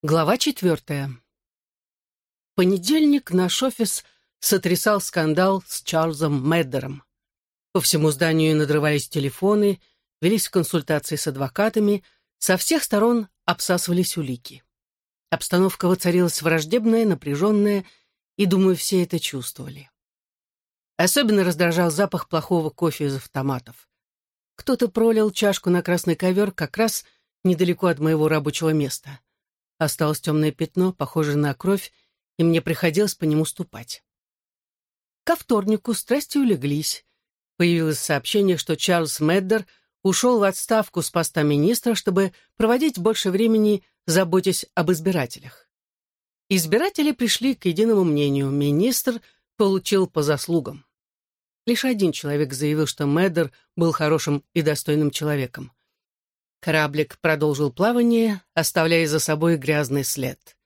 Глава четвертая. Понедельник наш офис сотрясал скандал с Чарльзом Меддером. По всему зданию надрывались телефоны, велись консультации с адвокатами, со всех сторон обсасывались улики. Обстановка воцарилась враждебная, напряженная, и, думаю, все это чувствовали. Особенно раздражал запах плохого кофе из автоматов. Кто-то пролил чашку на красный ковер как раз недалеко от моего рабочего места. Осталось темное пятно, похожее на кровь, и мне приходилось по нему ступать. Ко вторнику страсти улеглись. Появилось сообщение, что Чарльз Меддер ушел в отставку с поста министра, чтобы проводить больше времени, заботясь об избирателях. Избиратели пришли к единому мнению. Министр получил по заслугам. Лишь один человек заявил, что Меддер был хорошим и достойным человеком. Кораблик продолжил плавание, оставляя за собой грязный след.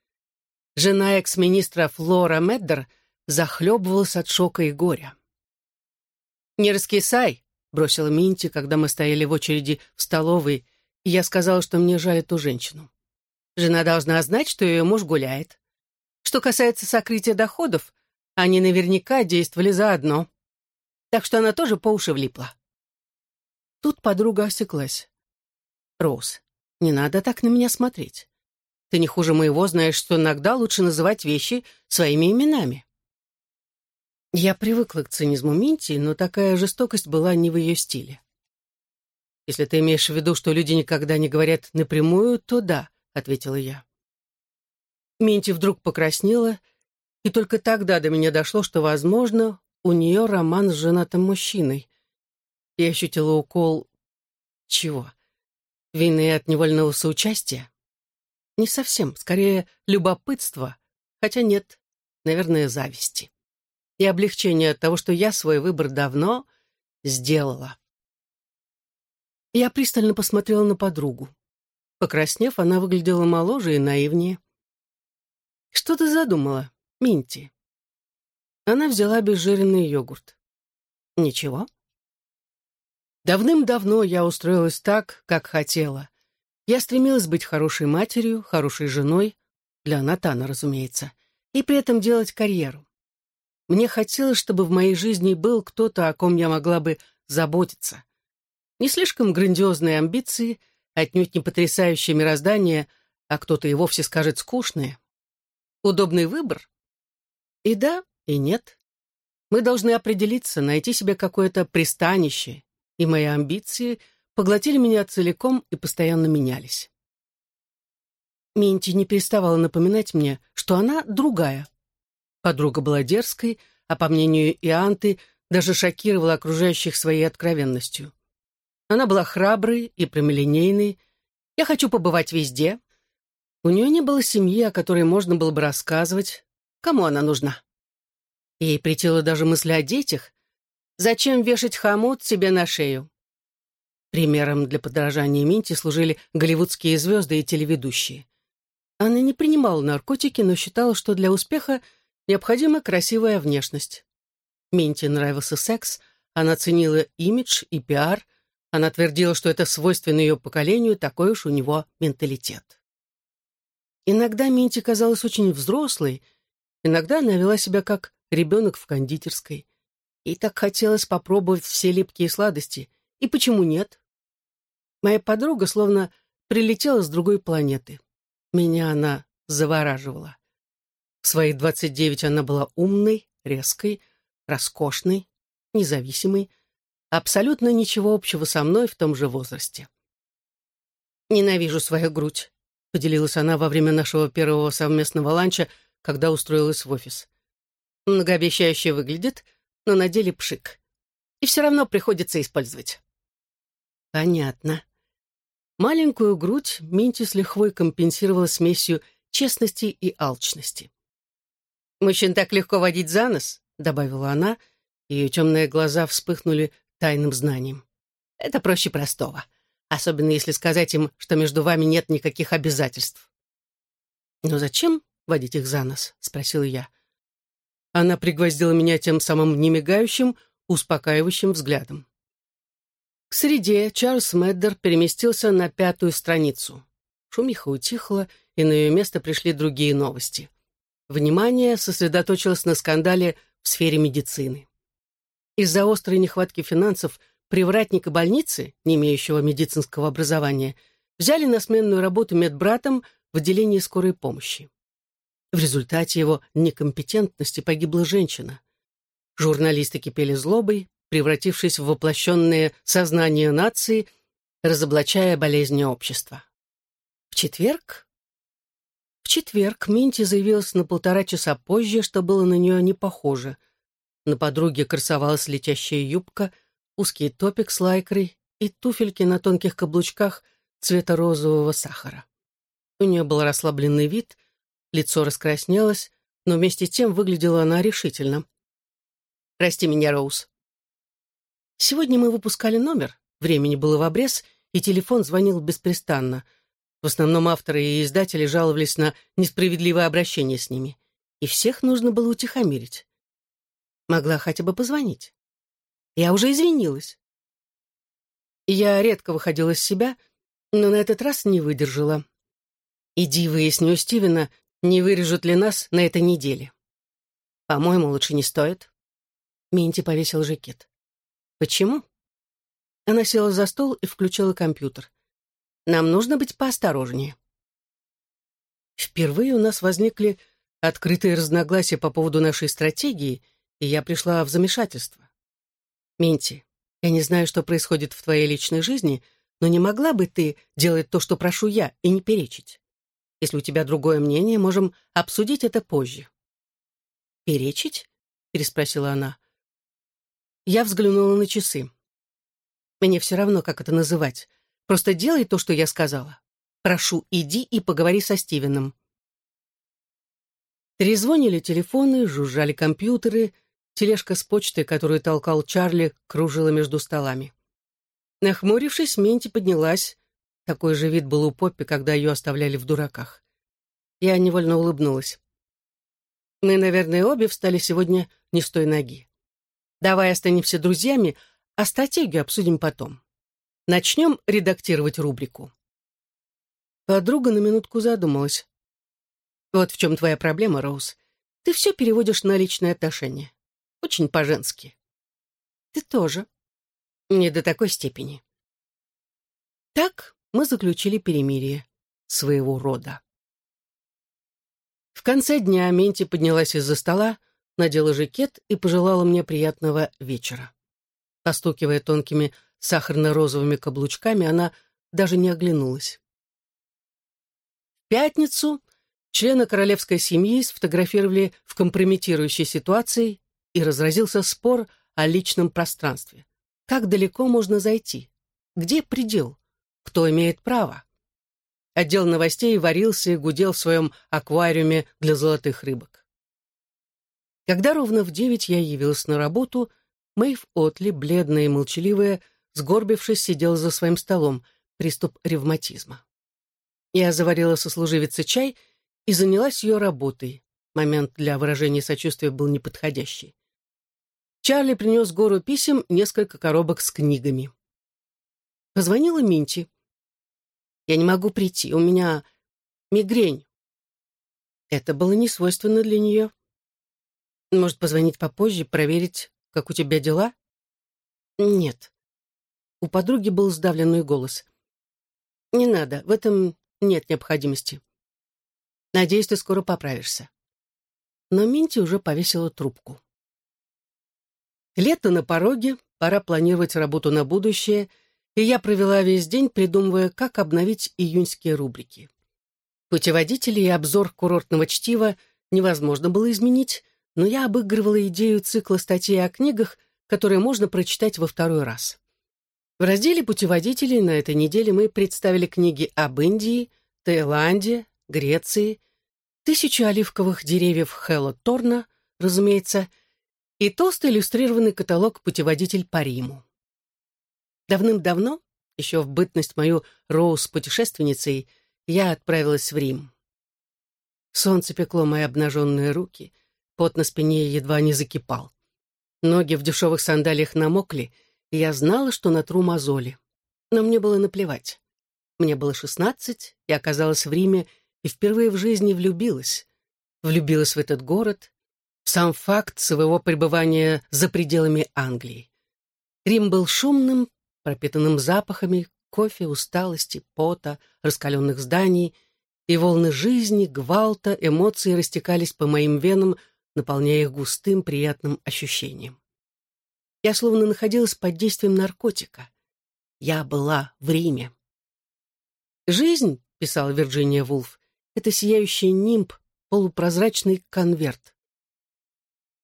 Жена экс-министра Флора Меддер захлебывалась от шока и горя. «Не раскисай», — бросила Минти, когда мы стояли в очереди в столовой, и я сказала, что мне жаль эту женщину. Жена должна знать, что ее муж гуляет. Что касается сокрытия доходов, они наверняка действовали заодно. Так что она тоже по уши влипла. Тут подруга осеклась. Роуз, не надо так на меня смотреть. Ты не хуже моего знаешь, что иногда лучше называть вещи своими именами. Я привыкла к цинизму Минти, но такая жестокость была не в ее стиле. «Если ты имеешь в виду, что люди никогда не говорят напрямую, то да», — ответила я. Минти вдруг покраснела, и только тогда до меня дошло, что, возможно, у нее роман с женатым мужчиной. Я ощутила укол... чего? Вины от невольного соучастия? Не совсем, скорее любопытство, хотя нет, наверное, зависти. И облегчение от того, что я свой выбор давно сделала. Я пристально посмотрела на подругу. Покраснев, она выглядела моложе и наивнее. «Что ты задумала, Минти?» Она взяла безжиренный йогурт. «Ничего?» Давным-давно я устроилась так, как хотела. Я стремилась быть хорошей матерью, хорошей женой, для Натана, разумеется, и при этом делать карьеру. Мне хотелось, чтобы в моей жизни был кто-то, о ком я могла бы заботиться. Не слишком грандиозные амбиции, отнюдь не потрясающее мироздание, а кто-то и вовсе скажет скучное. Удобный выбор? И да, и нет. Мы должны определиться, найти себе какое-то пристанище, и мои амбиции поглотили меня целиком и постоянно менялись. Минти не переставала напоминать мне, что она другая. Подруга была дерзкой, а по мнению Ианты, даже шокировала окружающих своей откровенностью. Она была храброй и прямолинейной. «Я хочу побывать везде». У нее не было семьи, о которой можно было бы рассказывать. Кому она нужна? Ей притила даже мысль о детях, Зачем вешать хомут себе на шею? Примером для подражания Минти служили голливудские звезды и телеведущие. Она не принимала наркотики, но считала, что для успеха необходима красивая внешность. Минти нравился секс, она ценила имидж и пиар, она твердила, что это свойственно ее поколению, такой уж у него менталитет. Иногда Минти казалась очень взрослой, иногда она вела себя как ребенок в кондитерской. И так хотелось попробовать все липкие сладости. И почему нет? Моя подруга словно прилетела с другой планеты. Меня она завораживала. В свои двадцать девять она была умной, резкой, роскошной, независимой, абсолютно ничего общего со мной в том же возрасте. «Ненавижу свою грудь», — поделилась она во время нашего первого совместного ланча, когда устроилась в офис. «Многообещающе выглядит, но на деле пшик. И все равно приходится использовать. Понятно. Маленькую грудь Минти с лихвой компенсировала смесью честности и алчности. «Мужчин так легко водить за нос», — добавила она, и ее темные глаза вспыхнули тайным знанием. «Это проще простого, особенно если сказать им, что между вами нет никаких обязательств». «Но зачем водить их за нос?» — спросил я. Она пригвоздила меня тем самым немигающим, успокаивающим взглядом. К среде Чарльз Меддер переместился на пятую страницу. Шумиха утихла, и на ее место пришли другие новости. Внимание сосредоточилось на скандале в сфере медицины. Из-за острой нехватки финансов привратника больницы, не имеющего медицинского образования, взяли на сменную работу медбратом в отделении скорой помощи. В результате его некомпетентности погибла женщина. Журналисты кипели злобой, превратившись в воплощенное сознание нации, разоблачая болезни общества. В четверг? В четверг Минти заявилась на полтора часа позже, что было на нее не похоже. На подруге красовалась летящая юбка, узкий топик с лайкрой и туфельки на тонких каблучках цвета розового сахара. У нее был расслабленный вид, лицо раскраснелось, но вместе с тем выглядела она решительно. «Прости меня, Роуз», Сегодня мы выпускали номер, времени было в обрез, и телефон звонил беспрестанно. В основном авторы и издатели жаловались на несправедливое обращение с ними. И всех нужно было утихомирить. Могла хотя бы позвонить. Я уже извинилась. Я редко выходила из себя, но на этот раз не выдержала. Иди выясни у Стивена, не вырежут ли нас на этой неделе. По-моему, лучше не стоит. Минти повесил жакет. «Почему?» Она села за стол и включила компьютер. «Нам нужно быть поосторожнее». Впервые у нас возникли открытые разногласия по поводу нашей стратегии, и я пришла в замешательство. «Минти, я не знаю, что происходит в твоей личной жизни, но не могла бы ты делать то, что прошу я, и не перечить? Если у тебя другое мнение, можем обсудить это позже». «Перечить?» — переспросила она. Я взглянула на часы. Мне все равно, как это называть. Просто делай то, что я сказала. Прошу, иди и поговори со Стивеном. Трезвонили телефоны, жужжали компьютеры, тележка с почтой, которую толкал Чарли, кружила между столами. Нахмурившись, Менти поднялась. Такой же вид был у Поппи, когда ее оставляли в дураках. Я невольно улыбнулась. Мы, наверное, обе встали сегодня не с той ноги. Давай останемся друзьями, а стратегию обсудим потом. Начнем редактировать рубрику. Подруга на минутку задумалась. Вот в чем твоя проблема, Роуз. Ты все переводишь на личные отношения. Очень по-женски. Ты тоже. Не до такой степени. Так мы заключили перемирие своего рода. В конце дня Менти поднялась из-за стола, надела жакет и пожелала мне приятного вечера. Постукивая тонкими сахарно-розовыми каблучками, она даже не оглянулась. В пятницу члены королевской семьи сфотографировали в компрометирующей ситуации и разразился спор о личном пространстве. Как далеко можно зайти? Где предел? Кто имеет право? Отдел новостей варился и гудел в своем аквариуме для золотых рыбок. Когда ровно в девять я явилась на работу, Мэйв Отли, бледная и молчаливая, сгорбившись, сидела за своим столом, приступ ревматизма. Я заварила сослуживице чай и занялась ее работой. Момент для выражения сочувствия был неподходящий. Чарли принес гору писем, несколько коробок с книгами. Позвонила Минти. «Я не могу прийти, у меня мигрень». Это было не свойственно для нее. Может, позвонить попозже, проверить, как у тебя дела? Нет. У подруги был сдавленный голос. Не надо, в этом нет необходимости. Надеюсь, ты скоро поправишься. Но Минти уже повесила трубку. Лето на пороге, пора планировать работу на будущее, и я провела весь день, придумывая, как обновить июньские рубрики. Путеводители и обзор курортного чтива невозможно было изменить, но я обыгрывала идею цикла статей о книгах, которые можно прочитать во второй раз. В разделе «Путеводителей» на этой неделе мы представили книги об Индии, Таиланде, Греции, «Тысячу оливковых деревьев Хэлла Торна», разумеется, и толстый иллюстрированный каталог «Путеводитель по Риму». Давным-давно, еще в бытность мою Роуз-путешественницей, я отправилась в Рим. Солнце пекло мои обнаженные руки, Пот на спине едва не закипал. Ноги в дешевых сандалиях намокли, и я знала, что натру мозоли. Но мне было наплевать. Мне было шестнадцать, я оказалась в Риме и впервые в жизни влюбилась. Влюбилась в этот город, в сам факт своего пребывания за пределами Англии. Рим был шумным, пропитанным запахами, кофе, усталости, пота, раскаленных зданий, и волны жизни, гвалта, эмоций растекались по моим венам, наполняя их густым, приятным ощущением. Я словно находилась под действием наркотика. Я была в Риме. «Жизнь», — писала Вирджиния Вулф, — «это сияющий нимб, полупрозрачный конверт».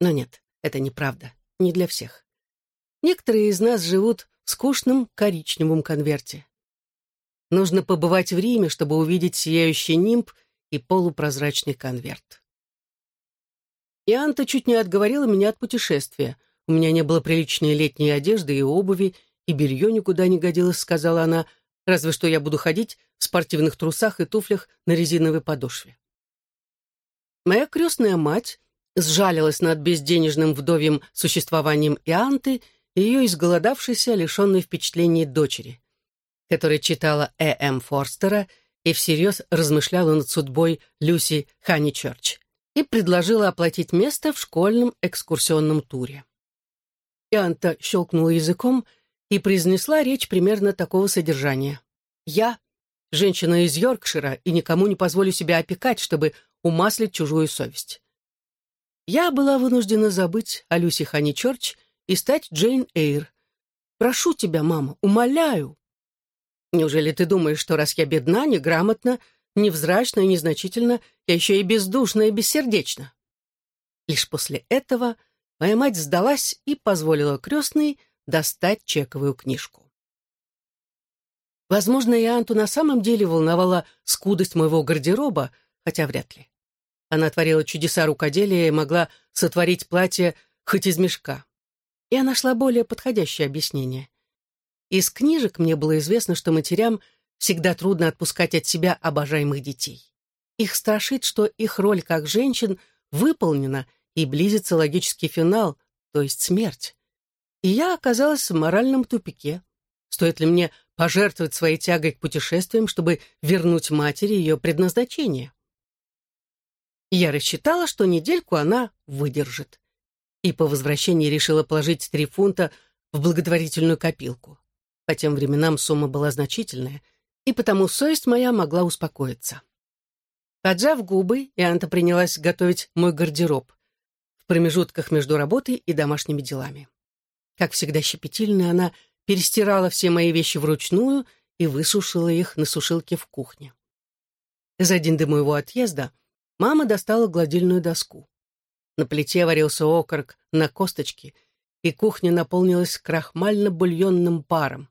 Но нет, это неправда, не для всех. Некоторые из нас живут скучном коричневом конверте. Нужно побывать в Риме, чтобы увидеть сияющий нимб и полупрозрачный конверт. И Анта чуть не отговорила меня от путешествия. У меня не было приличной летней одежды и обуви, и белье никуда не годилось, сказала она, разве что я буду ходить в спортивных трусах и туфлях на резиновой подошве. Моя крестная мать сжалилась над безденежным вдовьим существованием Ианты ее изголодавшейся, лишенной впечатлений дочери, которая читала Э. М. Форстера и всерьез размышляла над судьбой Люси Ханичерч и предложила оплатить место в школьном экскурсионном туре. Ианта щелкнула языком и произнесла речь примерно такого содержания. «Я — женщина из Йоркшира и никому не позволю себя опекать, чтобы умаслить чужую совесть. Я была вынуждена забыть о Люси Хани Чорч и стать Джейн Эйр. Прошу тебя, мама, умоляю. Неужели ты думаешь, что раз я бедна, неграмотна, невзрачна и незначительна, я еще и бездушна и бессердечна? Лишь после этого моя мать сдалась и позволила крестной достать чековую книжку. Возможно, и Анту на самом деле волновала скудость моего гардероба, хотя вряд ли. Она творила чудеса рукоделия и могла сотворить платье хоть из мешка. Я нашла более подходящее объяснение. Из книжек мне было известно, что матерям всегда трудно отпускать от себя обожаемых детей. Их страшит, что их роль как женщин выполнена и близится логический финал, то есть смерть. И я оказалась в моральном тупике. Стоит ли мне пожертвовать своей тягой к путешествиям, чтобы вернуть матери ее предназначение? Я рассчитала, что недельку она выдержит. И по возвращении решила положить три фунта в благотворительную копилку. По тем временам сумма была значительная, и потому совесть моя могла успокоиться. Поджав губы, Ианта принялась готовить мой гардероб в промежутках между работой и домашними делами. Как всегда щепетильно, она перестирала все мои вещи вручную и высушила их на сушилке в кухне. За день до моего отъезда Мама достала гладильную доску. На плите варился окорок на косточке, и кухня наполнилась крахмально-бульонным паром.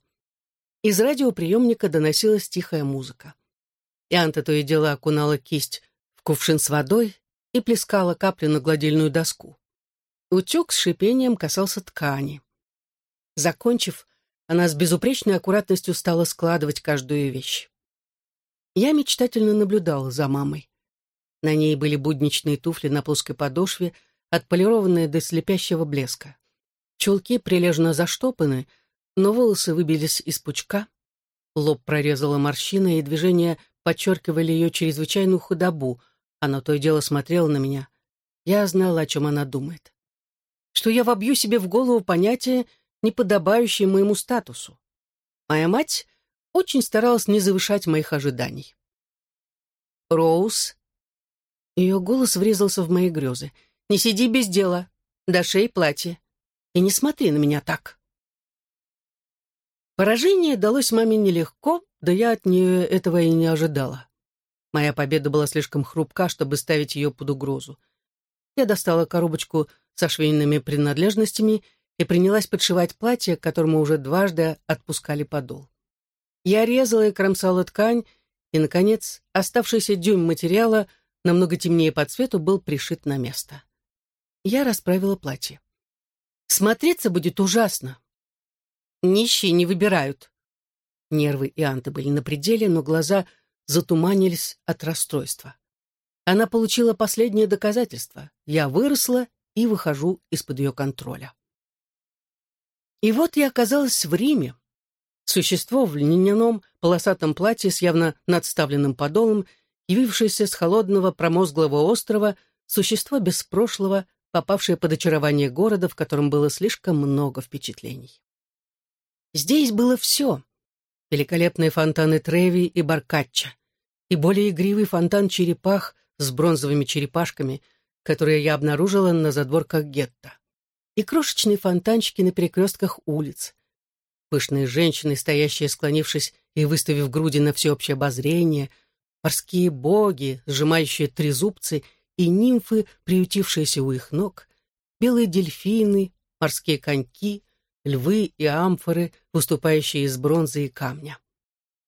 Из радиоприемника доносилась тихая музыка. Янта то и дело окунала кисть в кувшин с водой и плескала капли на гладильную доску. Утюг с шипением касался ткани. Закончив, она с безупречной аккуратностью стала складывать каждую вещь. Я мечтательно наблюдала за мамой. На ней были будничные туфли на плоской подошве, отполированные до слепящего блеска. Чулки прилежно заштопаны, но волосы выбились из пучка, лоб прорезала морщина, и движения подчеркивали ее чрезвычайную худобу. Она то и дело смотрела на меня. Я знала, о чем она думает. Что я вобью себе в голову понятие, не подобающее моему статусу. Моя мать очень старалась не завышать моих ожиданий. Роуз ее голос врезался в мои грезы. «Не сиди без дела. До шеи платье. И не смотри на меня так». Поражение далось маме нелегко, да я от нее этого и не ожидала. Моя победа была слишком хрупка, чтобы ставить ее под угрозу. Я достала коробочку со швейными принадлежностями и принялась подшивать платье, которому уже дважды отпускали подол. Я резала и кромсала ткань, и, наконец, оставшийся дюйм материала намного темнее по цвету, был пришит на место. Я расправила платье. Смотреться будет ужасно. Нищие не выбирают. Нервы и Анты были на пределе, но глаза затуманились от расстройства. Она получила последнее доказательство. Я выросла и выхожу из-под ее контроля. И вот я оказалась в Риме. Существо в льняном полосатом платье с явно надставленным подолом, явившееся с холодного промозглого острова, существо без прошлого, попавшее под очарование города, в котором было слишком много впечатлений. Здесь было все. Великолепные фонтаны Треви и Баркачча, и более игривый фонтан черепах с бронзовыми черепашками, которые я обнаружила на задворках гетто, и крошечные фонтанчики на перекрестках улиц, пышные женщины, стоящие склонившись и выставив груди на всеобщее обозрение, морские боги, сжимающие трезубцы, и нимфы, приютившиеся у их ног, белые дельфины, морские коньки, львы и амфоры, выступающие из бронзы и камня.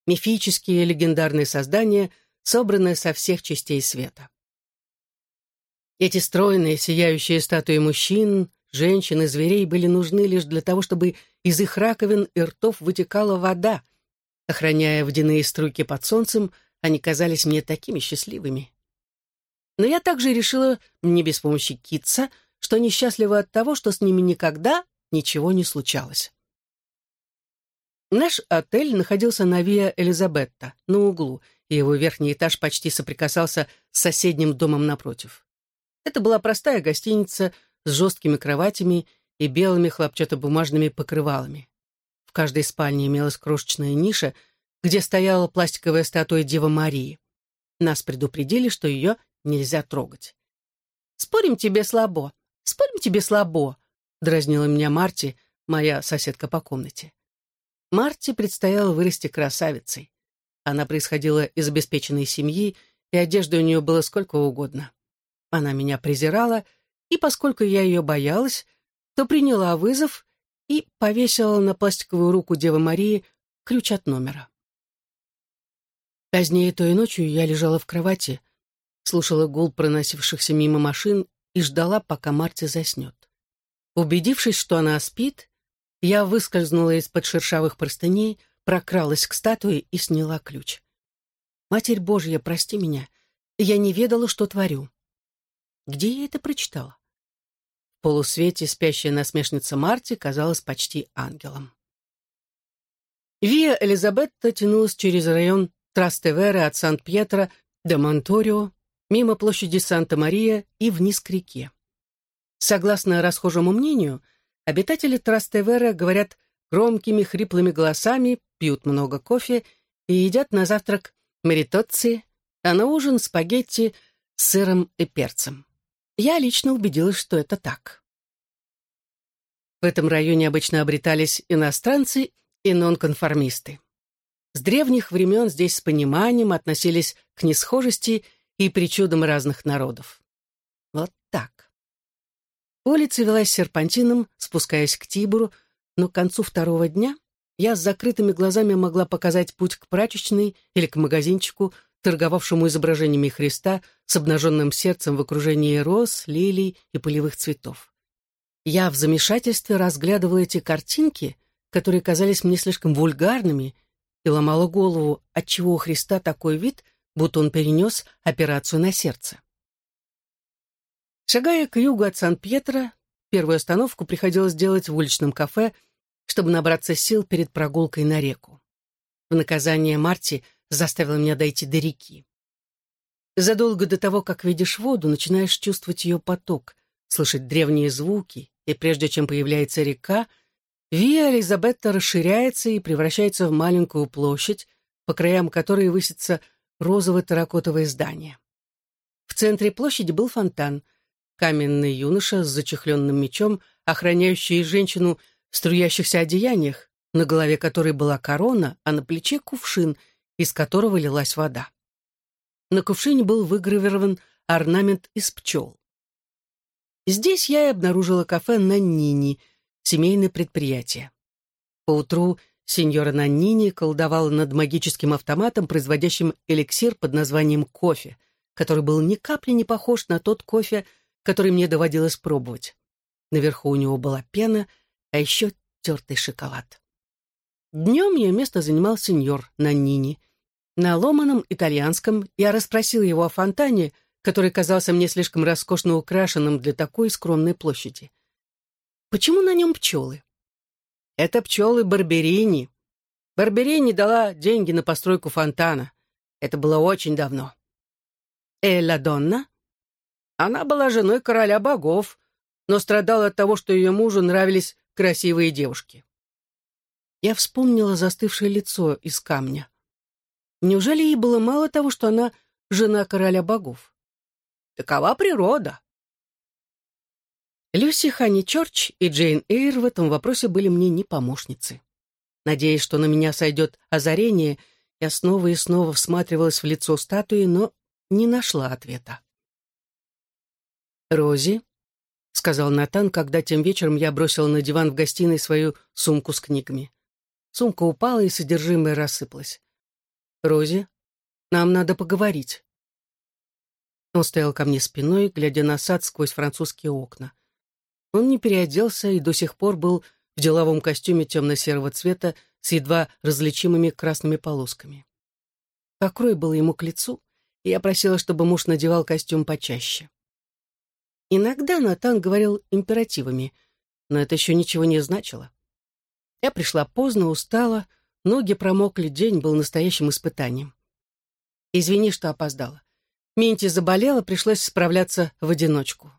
Мифические легендарные создания, собранные со всех частей света. Эти стройные, сияющие статуи мужчин, женщин и зверей были нужны лишь для того, чтобы из их раковин и ртов вытекала вода. Охраняя водяные струйки под солнцем, они казались мне такими счастливыми. Но я также решила, не без помощи Китса, что они счастливы от того, что с ними никогда ничего не случалось. Наш отель находился на Виа Элизабетта, на углу, и его верхний этаж почти соприкасался с соседним домом напротив. Это была простая гостиница с жесткими кроватями и белыми хлопчатобумажными покрывалами. В каждой спальне имелась крошечная ниша, где стояла пластиковая статуя Девы Марии. Нас предупредили, что ее нельзя трогать. «Спорим, тебе слабо! Спорим, тебе слабо!» — дразнила меня Марти, моя соседка по комнате. Марти предстояло вырасти красавицей. Она происходила из обеспеченной семьи, и одежды у нее было сколько угодно. Она меня презирала — и поскольку я ее боялась, то приняла вызов и повесила на пластиковую руку Девы Марии ключ от номера. Позднее той ночью я лежала в кровати, слушала гул проносившихся мимо машин и ждала, пока Марти заснет. Убедившись, что она спит, я выскользнула из-под шершавых простыней, прокралась к статуе и сняла ключ. «Матерь Божья, прости меня, я не ведала, что творю». Где я это прочитала? В полусвете спящая насмешница Марти казалась почти ангелом. Виа Элизабетта тянулась через район Трастевере от Сан-Пьетро до Монторио, мимо площади Санта-Мария и вниз к реке. Согласно расхожему мнению, обитатели Трастевере говорят громкими хриплыми голосами, пьют много кофе и едят на завтрак маритоцци, а на ужин спагетти с сыром и перцем. Я лично убедилась, что это так. В этом районе обычно обретались иностранцы и нонконформисты. С древних времен здесь с пониманием относились к несхожести и причудам разных народов. Вот так. Улица велась серпантином, спускаясь к Тибуру, но к концу второго дня я с закрытыми глазами могла показать путь к прачечной или к магазинчику, торговавшему изображениями Христа с обнаженным сердцем в окружении роз, лилий и полевых цветов. Я в замешательстве разглядывала эти картинки, которые казались мне слишком вульгарными, и ломала голову, отчего у Христа такой вид, будто он перенес операцию на сердце. Шагая к югу от Сан-Пьетро, первую остановку приходилось делать в уличном кафе, чтобы набраться сил перед прогулкой на реку. В наказание Марти – заставила меня дойти до реки. Задолго до того, как видишь воду, начинаешь чувствовать ее поток, слышать древние звуки, и прежде чем появляется река, Виа Элизабетта расширяется и превращается в маленькую площадь, по краям которой высится розово-терракотовое здание. В центре площади был фонтан, каменный юноша с зачехленным мечом, охраняющий женщину в струящихся одеяниях, на голове которой была корона, а на плече кувшин — из которого лилась вода. На кувшине был выгравирован орнамент из пчел. Здесь я и обнаружила кафе «Наннини», семейное предприятие. Поутру сеньора Наннини колдовала над магическим автоматом, производящим эликсир под названием кофе, который был ни капли не похож на тот кофе, который мне доводилось пробовать. Наверху у него была пена, а еще тертый шоколад. Днем ее место занимал сеньор Наннини. На ломаном итальянском я расспросил его о фонтане, который казался мне слишком роскошно украшенным для такой скромной площади. Почему на нем пчелы? Это пчелы Барберини. Барберини дала деньги на постройку фонтана. Это было очень давно. Элла Донна? Она была женой короля богов, но страдала от того, что ее мужу нравились красивые девушки. Я вспомнила застывшее лицо из камня. Неужели ей было мало того, что она жена короля богов? Такова природа. Люси Ханни Чорч и Джейн Эйр в этом вопросе были мне не помощницы. Надеясь, что на меня сойдет озарение, я снова и снова всматривалась в лицо статуи, но не нашла ответа. «Рози», — сказал Натан, когда тем вечером я бросила на диван в гостиной свою сумку с книгами. Сумка упала, и содержимое рассыпалось. «Рози, нам надо поговорить». Он стоял ко мне спиной, глядя на сад сквозь французские окна. Он не переоделся и до сих пор был в деловом костюме темно-серого цвета с едва различимыми красными полосками. Покрой был ему к лицу, и я просила, чтобы муж надевал костюм почаще. Иногда Натан говорил императивами, но это еще ничего не значило. Я пришла поздно, устала, ноги промокли, день был настоящим испытанием. Извини, что опоздала. Минти заболела, пришлось справляться в одиночку.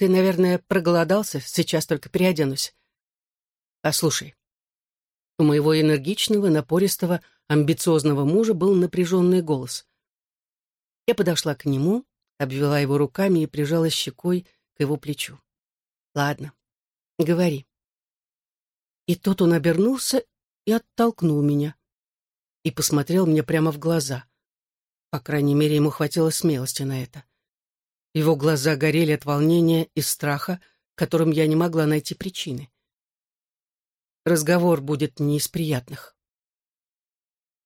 Ты, наверное, проголодался, сейчас только переоденусь. Послушай, у моего энергичного, напористого, амбициозного мужа был напряженный голос. Я подошла к нему, обвела его руками и прижала щекой к его плечу. «Ладно, говори». И тут он обернулся и оттолкнул меня. И посмотрел мне прямо в глаза. По крайней мере, ему хватило смелости на это. Его глаза горели от волнения и страха, которым я не могла найти причины. Разговор будет не из приятных.